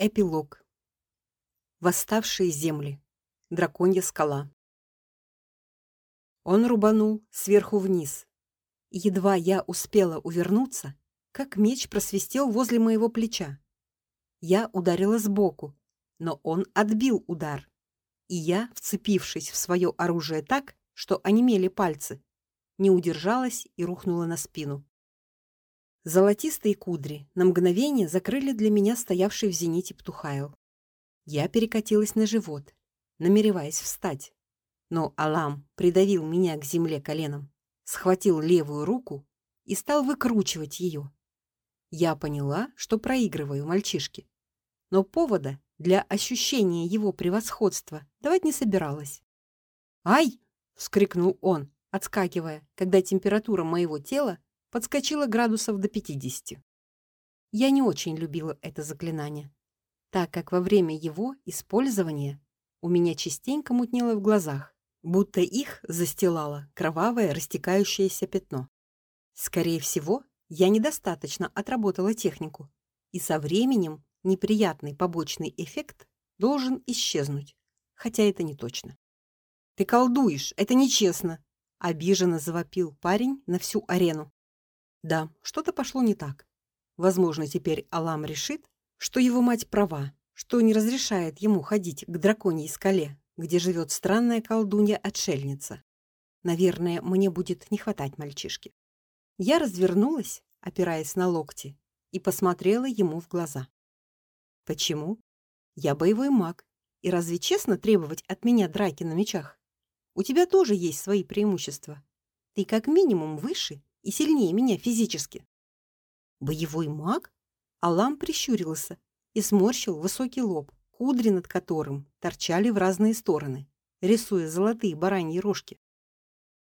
Эпилог. Восставшие земли. Драконья скала. Он рубанул сверху вниз. едва я успела увернуться, как меч просвистел возле моего плеча. Я ударила сбоку, но он отбил удар. И я, вцепившись в свое оружие так, что онемели пальцы, не удержалась и рухнула на спину. Золотистые кудри на мгновение закрыли для меня стоявший в зените птухайл. Я перекатилась на живот, намереваясь встать. Но Алам придавил меня к земле коленом, схватил левую руку и стал выкручивать ее. Я поняла, что проигрываю мальчишке, но повода для ощущения его превосходства давать не собиралась. "Ай!" вскрикнул он, отскакивая, когда температура моего тела подскочила градусов до 50. Я не очень любила это заклинание, так как во время его использования у меня частенько мутнело в глазах, будто их застилало кровавое растекающееся пятно. Скорее всего, я недостаточно отработала технику, и со временем неприятный побочный эффект должен исчезнуть, хотя это не точно. Ты колдуешь, это нечестно, обиженно завопил парень на всю арену. Да, что-то пошло не так. Возможно, теперь Алам решит, что его мать права, что не разрешает ему ходить к драконьей скале, где живет странная колдунья-отшельница. Наверное, мне будет не хватать мальчишки. Я развернулась, опираясь на локти, и посмотрела ему в глаза. Почему? Я боевой маг, и разве честно требовать от меня драки на мечах? У тебя тоже есть свои преимущества. Ты как минимум выше и сильнее меня физически. Боевой маг? Алам прищурился и сморщил высокий лоб, кудри над которым торчали в разные стороны, рисуя золотые бараньи рожки.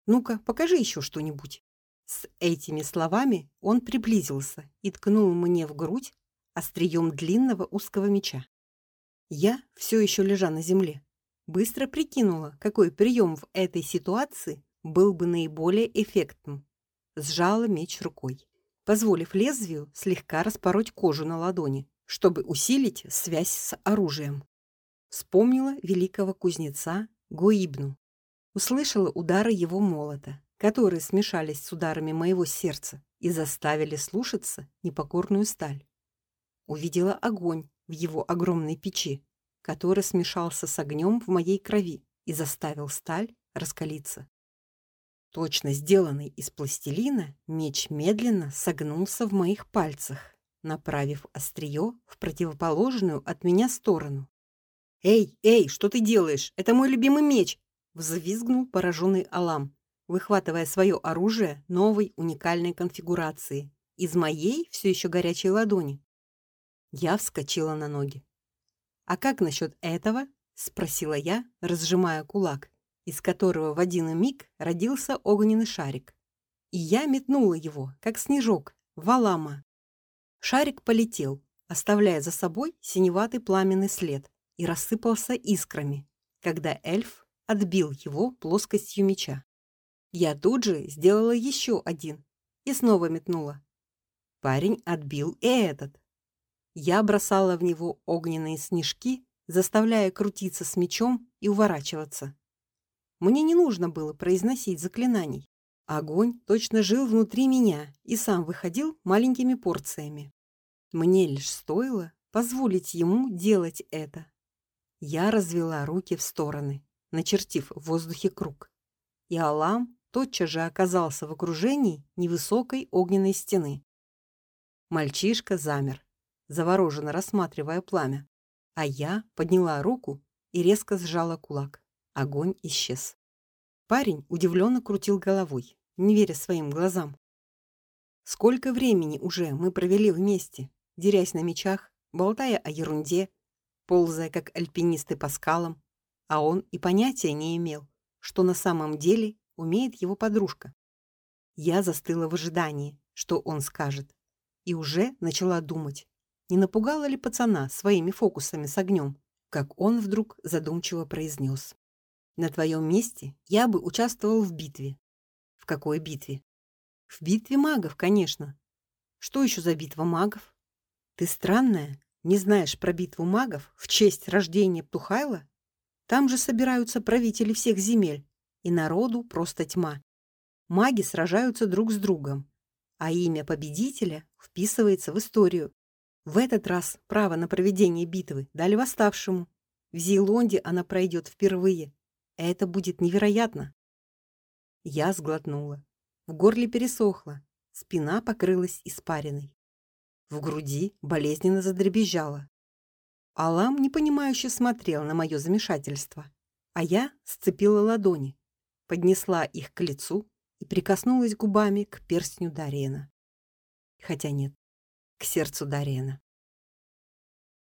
Ну-ка, покажи еще что-нибудь. С этими словами он приблизился и ткнул мне в грудь острием длинного узкого меча. Я, все еще лежа на земле, быстро прикинула, какой прием в этой ситуации был бы наиболее эффектным сжала меч рукой, позволив лезвию слегка распороть кожу на ладони, чтобы усилить связь с оружием. Вспомнила великого кузнеца Гоибну. Услышала удары его молота, которые смешались с ударами моего сердца и заставили слушаться непокорную сталь. Увидела огонь в его огромной печи, который смешался с огнем в моей крови и заставил сталь раскалиться. Точно сделанный из пластилина, меч медленно согнулся в моих пальцах, направив острие в противоположную от меня сторону. "Эй, эй, что ты делаешь? Это мой любимый меч", взвизгнул пораженный Алам, выхватывая свое оружие новой уникальной конфигурации из моей все еще горячей ладони. Я вскочила на ноги. "А как насчет этого?" спросила я, разжимая кулак из которого в один миг родился огненный шарик. И я метнула его, как снежок, в Алама. Шарик полетел, оставляя за собой синеватый пламенный след, и рассыпался искрами, когда эльф отбил его плоскостью меча. Я тут же сделала еще один и снова метнула. Парень отбил и этот. Я бросала в него огненные снежки, заставляя крутиться с мечом и уворачиваться. Мне не нужно было произносить заклинаний. Огонь точно жил внутри меня и сам выходил маленькими порциями. Мне лишь стоило позволить ему делать это. Я развела руки в стороны, начертив в воздухе круг. И Алам тотчас же оказался в окружении невысокой огненной стены. Мальчишка замер, завороженно рассматривая пламя, а я подняла руку и резко сжала кулак. Огонь исчез. Парень удивленно крутил головой, не веря своим глазам. Сколько времени уже мы провели вместе, дерясь на мечах, болтая о ерунде, ползая как альпинисты по скалам, а он и понятия не имел, что на самом деле умеет его подружка. Я застыла в ожидании, что он скажет, и уже начала думать, не напугала ли пацана своими фокусами с огнем, как он вдруг задумчиво произнес. На твоем месте я бы участвовал в битве. В какой битве? В битве магов, конечно. Что еще за битва магов? Ты странная, Не знаешь про битву магов в честь рождения Птухайла? Там же собираются правители всех земель, и народу просто тьма. Маги сражаются друг с другом, а имя победителя вписывается в историю. В этот раз право на проведение битвы дали восставшему. В Зелонде она пройдет впервые. Это будет невероятно. Я сглотнула. В горле пересохло, спина покрылась испариной. В груди болезненно задребезжало. Алам непонимающе смотрел на мое замешательство, а я сцепила ладони, поднесла их к лицу и прикоснулась губами к перстню Дарена. Хотя нет, к сердцу Дарена.